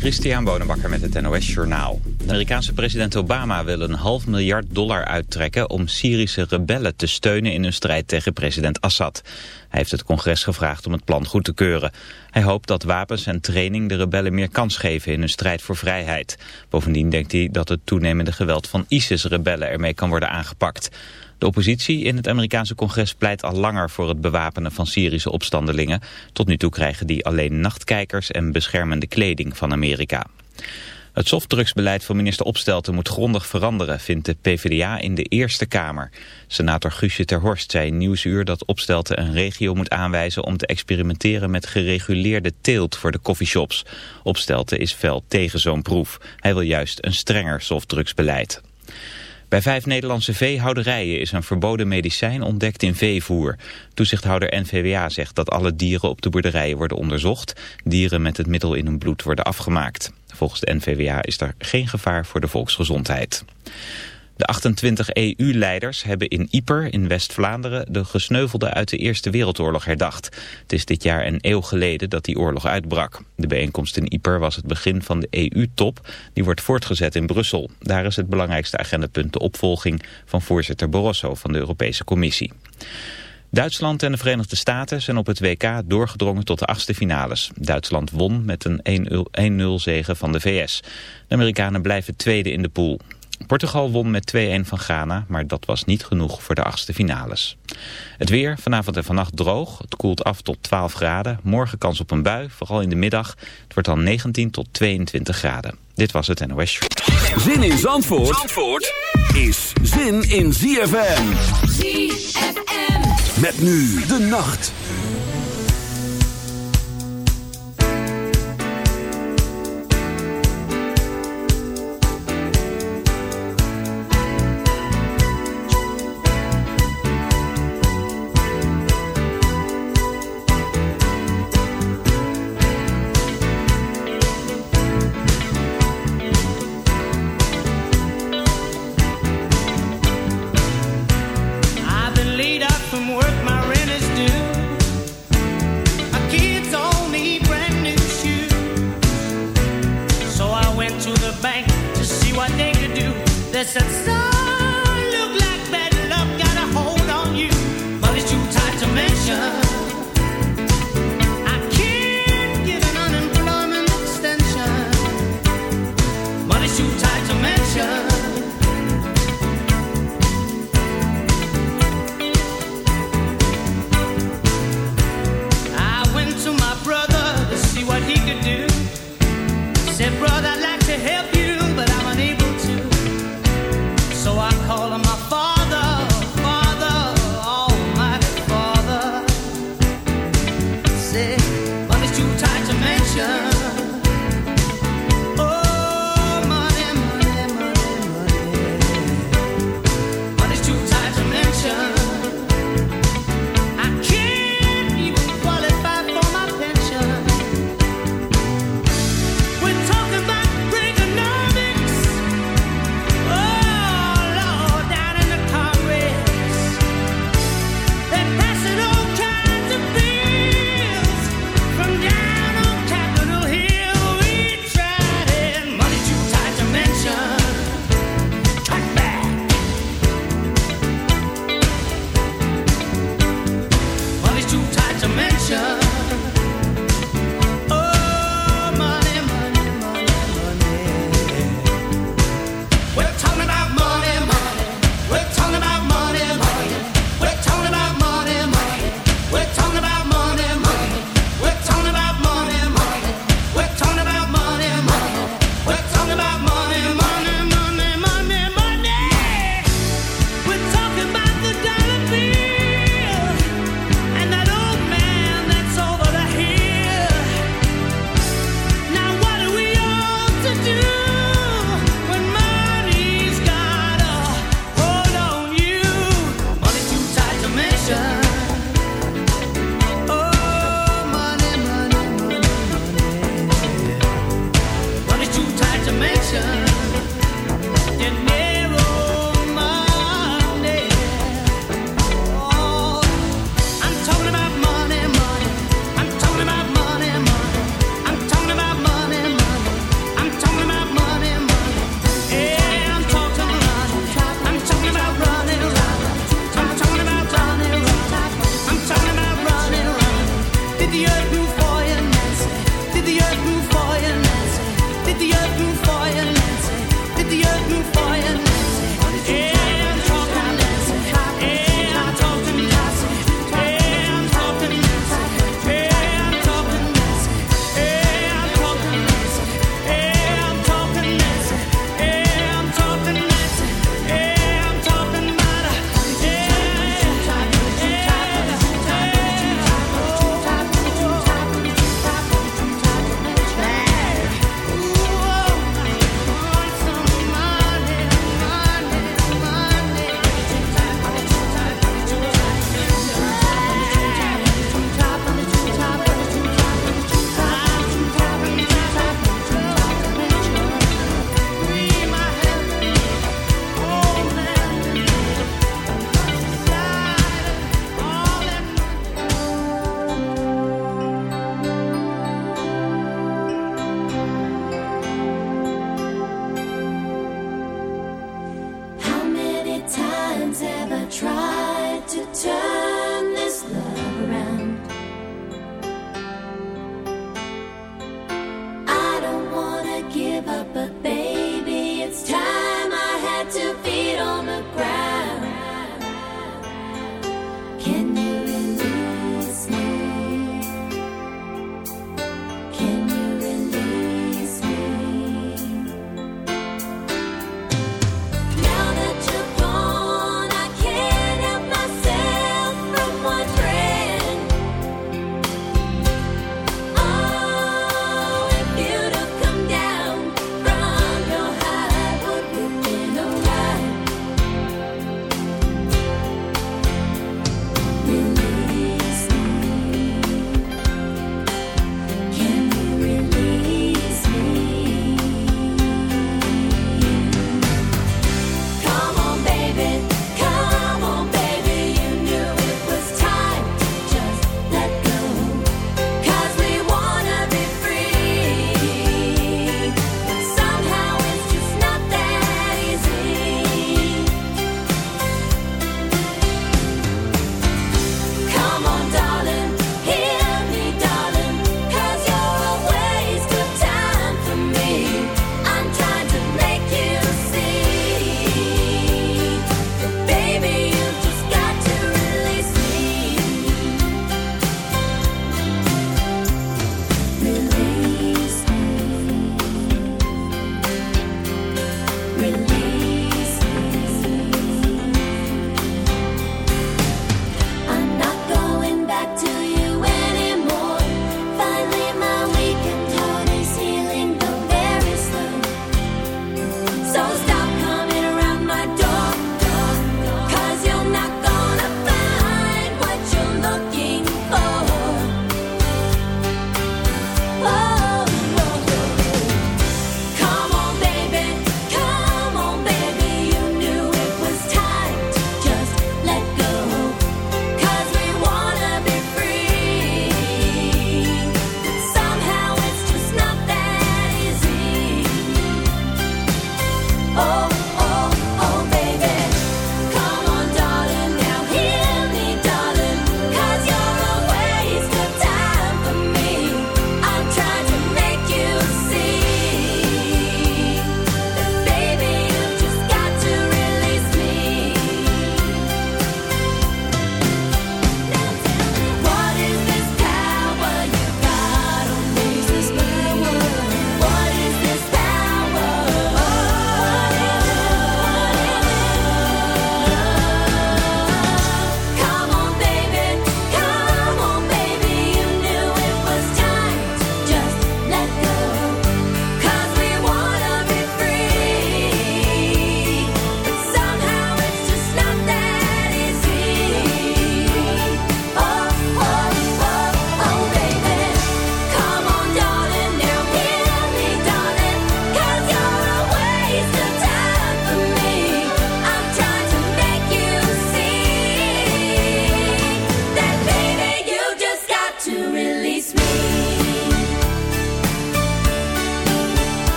Christian Bonenbakker met het NOS Journaal. De Amerikaanse president Obama wil een half miljard dollar uittrekken... om Syrische rebellen te steunen in hun strijd tegen president Assad. Hij heeft het congres gevraagd om het plan goed te keuren. Hij hoopt dat wapens en training de rebellen meer kans geven... in hun strijd voor vrijheid. Bovendien denkt hij dat het toenemende geweld van ISIS-rebellen ermee kan worden aangepakt. De oppositie in het Amerikaanse congres pleit al langer voor het bewapenen van Syrische opstandelingen. Tot nu toe krijgen die alleen nachtkijkers en beschermende kleding van Amerika. Het softdrugsbeleid van minister Opstelten moet grondig veranderen, vindt de PvdA in de Eerste Kamer. Senator Guusje ter Horst zei in Nieuwsuur dat Opstelten een regio moet aanwijzen om te experimenteren met gereguleerde teelt voor de coffeeshops. Opstelten is fel tegen zo'n proef. Hij wil juist een strenger softdrugsbeleid. Bij vijf Nederlandse veehouderijen is een verboden medicijn ontdekt in veevoer. Toezichthouder NVWA zegt dat alle dieren op de boerderijen worden onderzocht. Dieren met het middel in hun bloed worden afgemaakt. Volgens de NVWA is er geen gevaar voor de volksgezondheid. De 28 EU-leiders hebben in Yper in West-Vlaanderen de gesneuvelden uit de Eerste Wereldoorlog herdacht. Het is dit jaar een eeuw geleden dat die oorlog uitbrak. De bijeenkomst in Yper was het begin van de EU-top. Die wordt voortgezet in Brussel. Daar is het belangrijkste agendapunt de opvolging van voorzitter Barroso van de Europese Commissie. Duitsland en de Verenigde Staten zijn op het WK doorgedrongen tot de achtste finales. Duitsland won met een 1-0 zege van de VS. De Amerikanen blijven tweede in de pool. Portugal won met 2-1 van Ghana, maar dat was niet genoeg voor de achtste finales. Het weer, vanavond en vannacht droog. Het koelt af tot 12 graden. Morgen kans op een bui, vooral in de middag. Het wordt dan 19 tot 22 graden. Dit was het NOS Zin in Zandvoort, Zandvoort is zin in ZFM. ZFM. Met nu de nacht.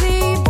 see.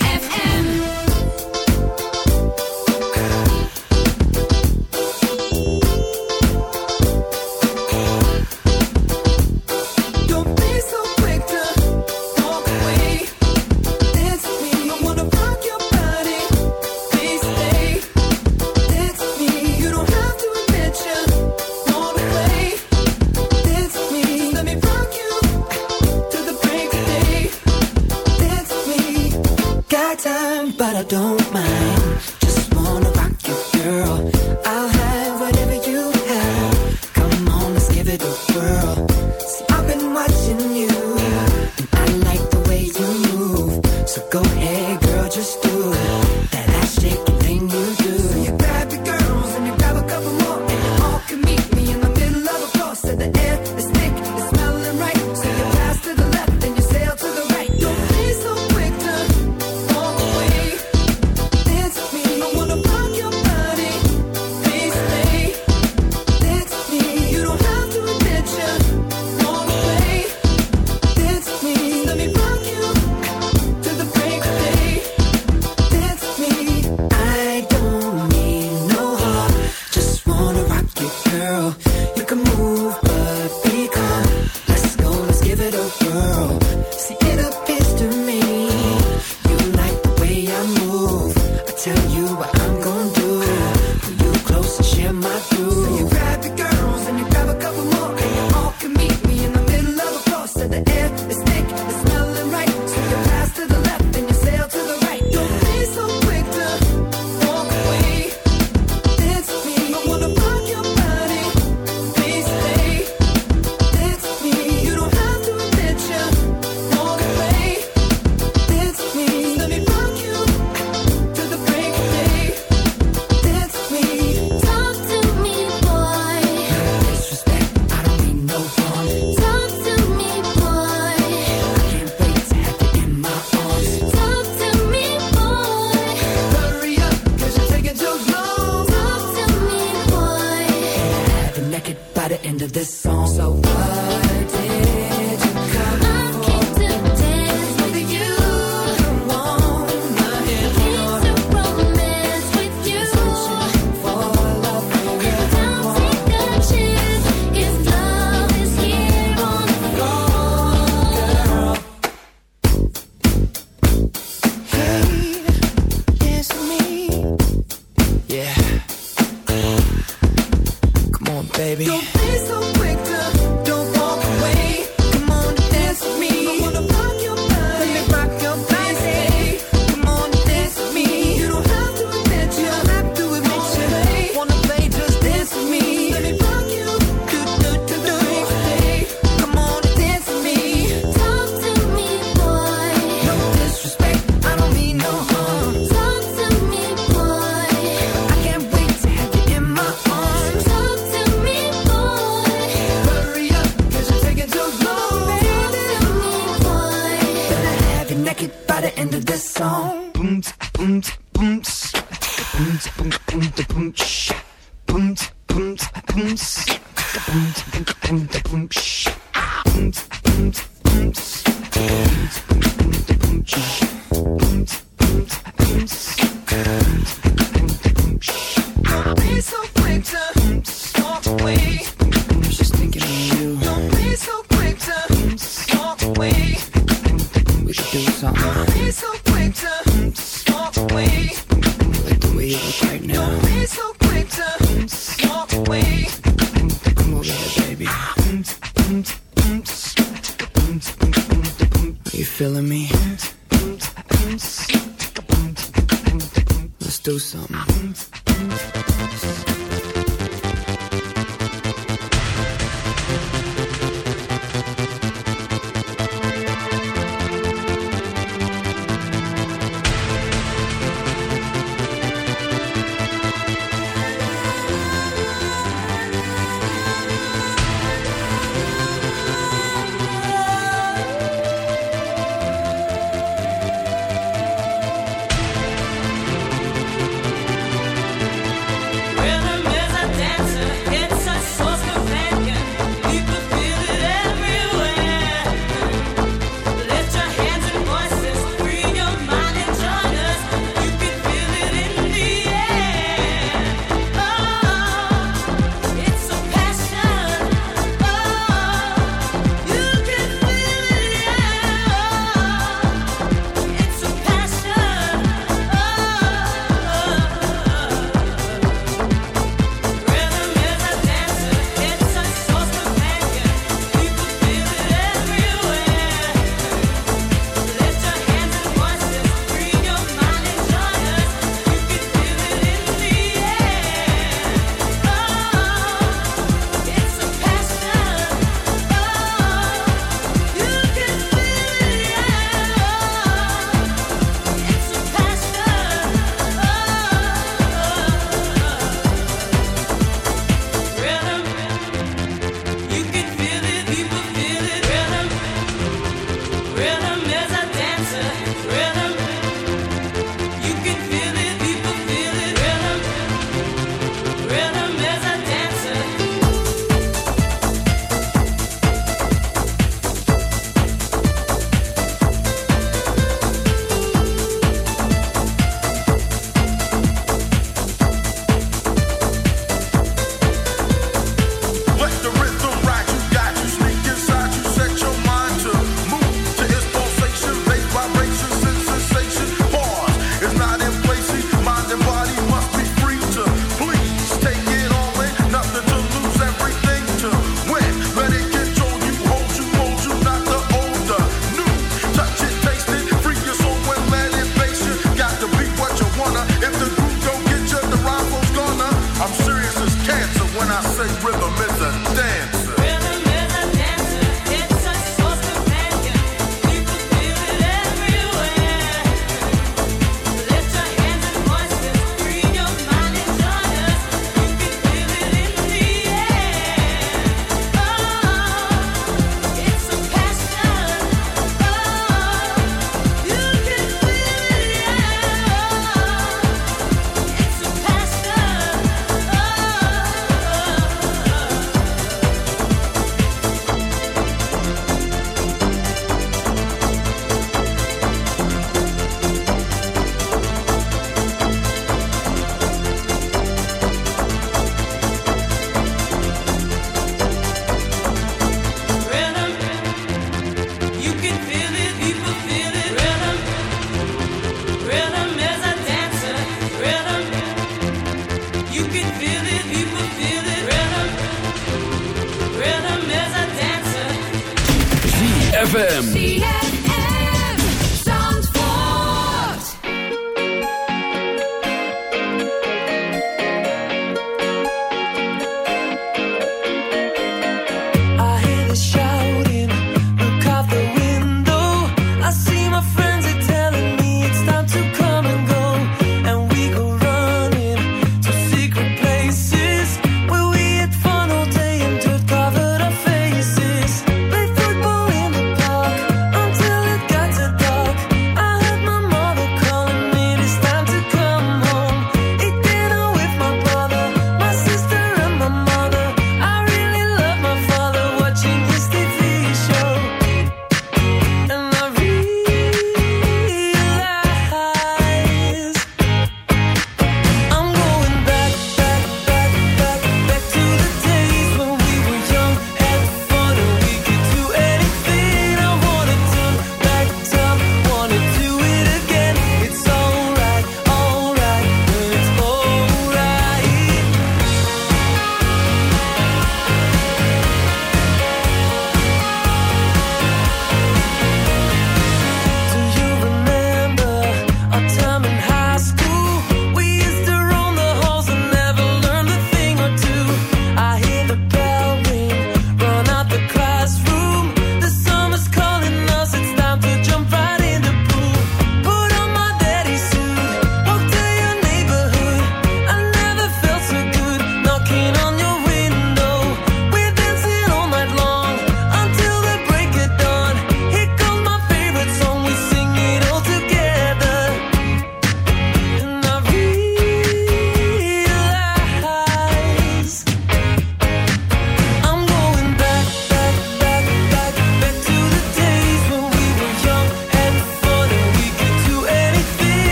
Ah.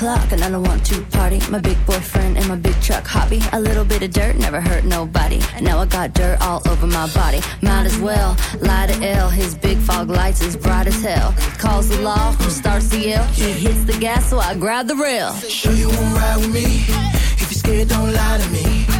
o'clock and I don't want to party. My big boyfriend and my big truck hobby. A little bit of dirt never hurt nobody. And now I got dirt all over my body. Might as well lie to L. His big fog lights is bright as hell. Calls the law, starts the yell. He hits the gas, so I grab the rail. Sure you won't ride with me? If you're scared, don't lie to me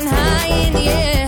flying high in the air.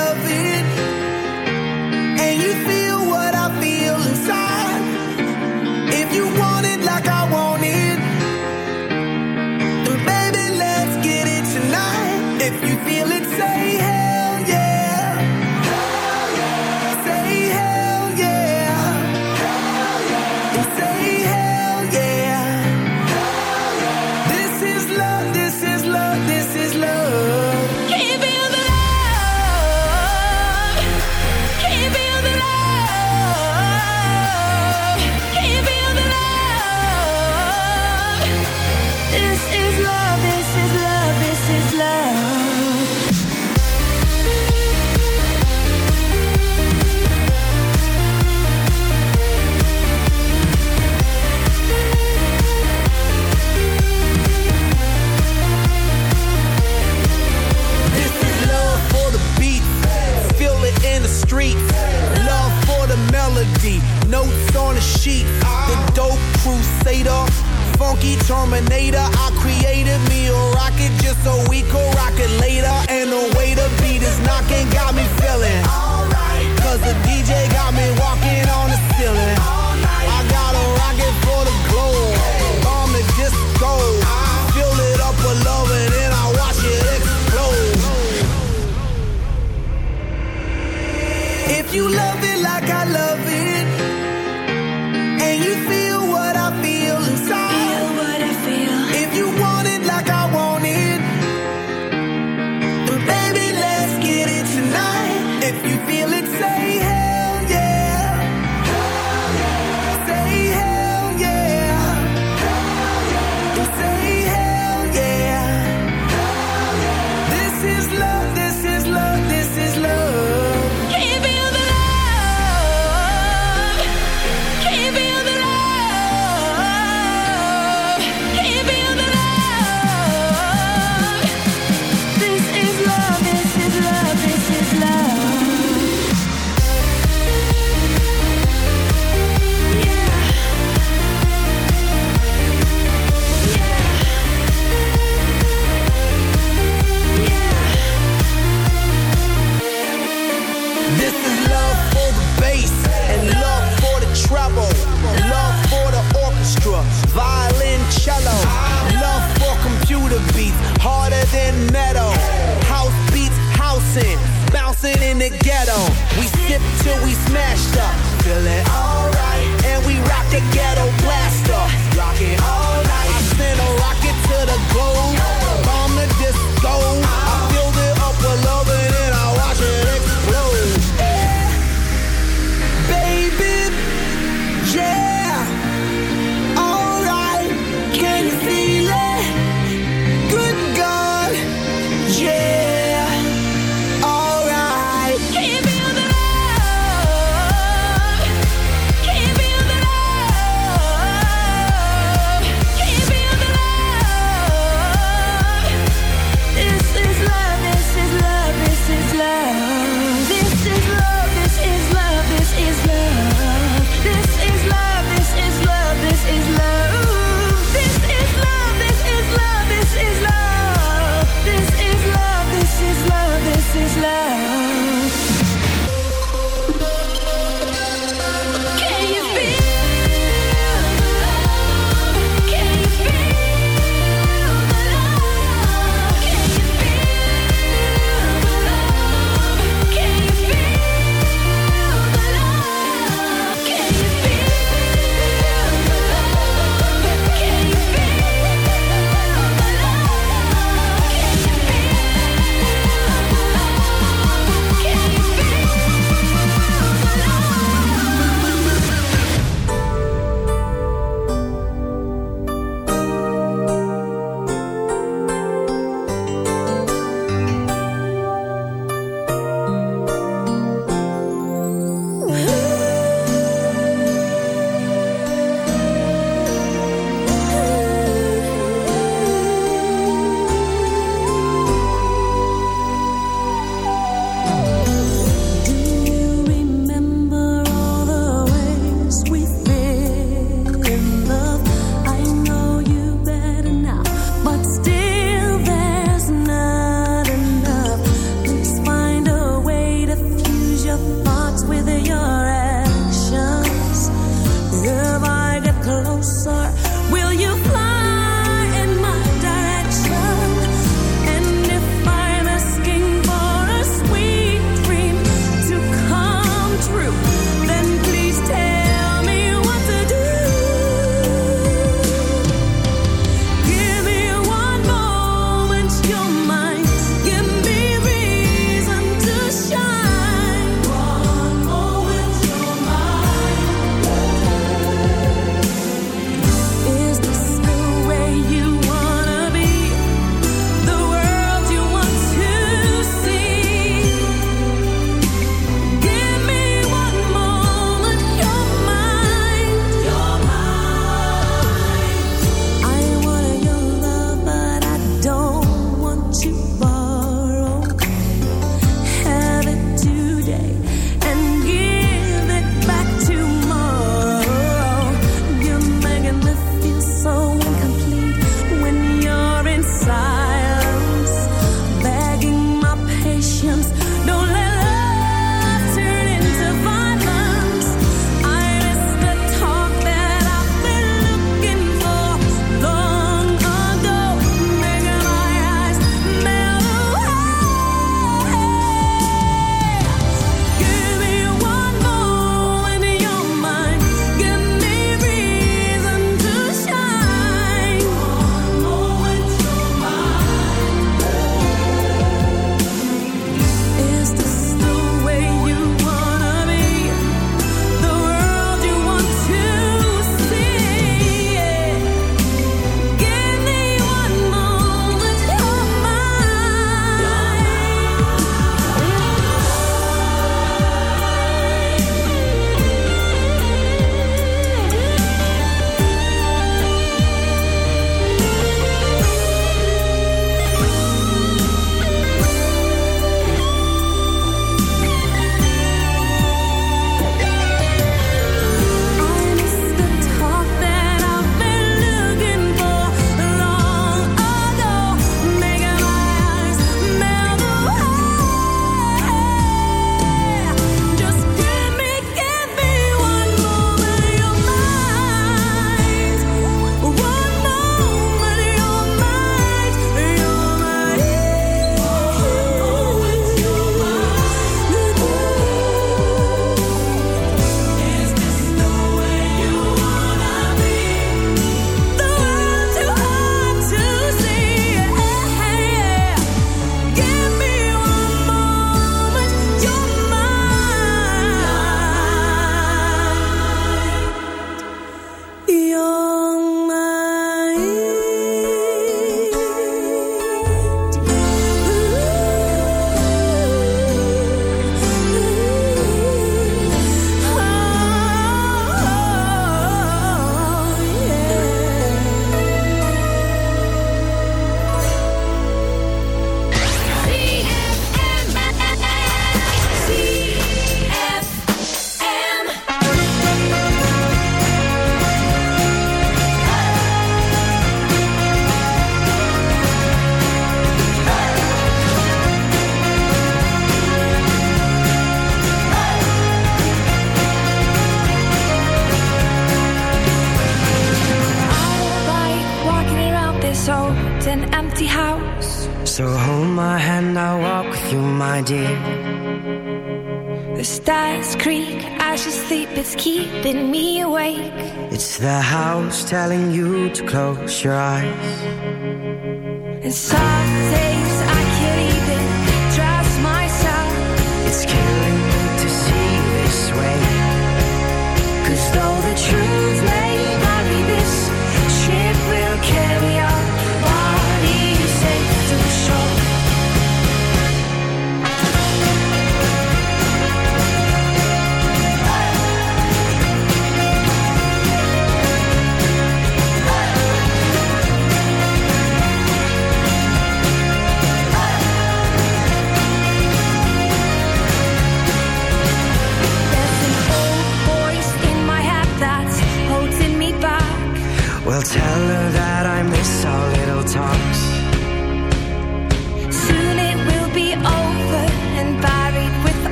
later. Funky Terminator, I created me a rocket just so we could rock it later. And the way the beat is knocking got me feeling. Cause the DJ got me walking.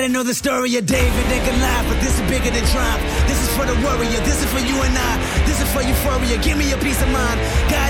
Everybody know the story of David and Goliath, but this is bigger than triumph. This is for the warrior, this is for you and I. This is for euphoria, give me a peace of mind. God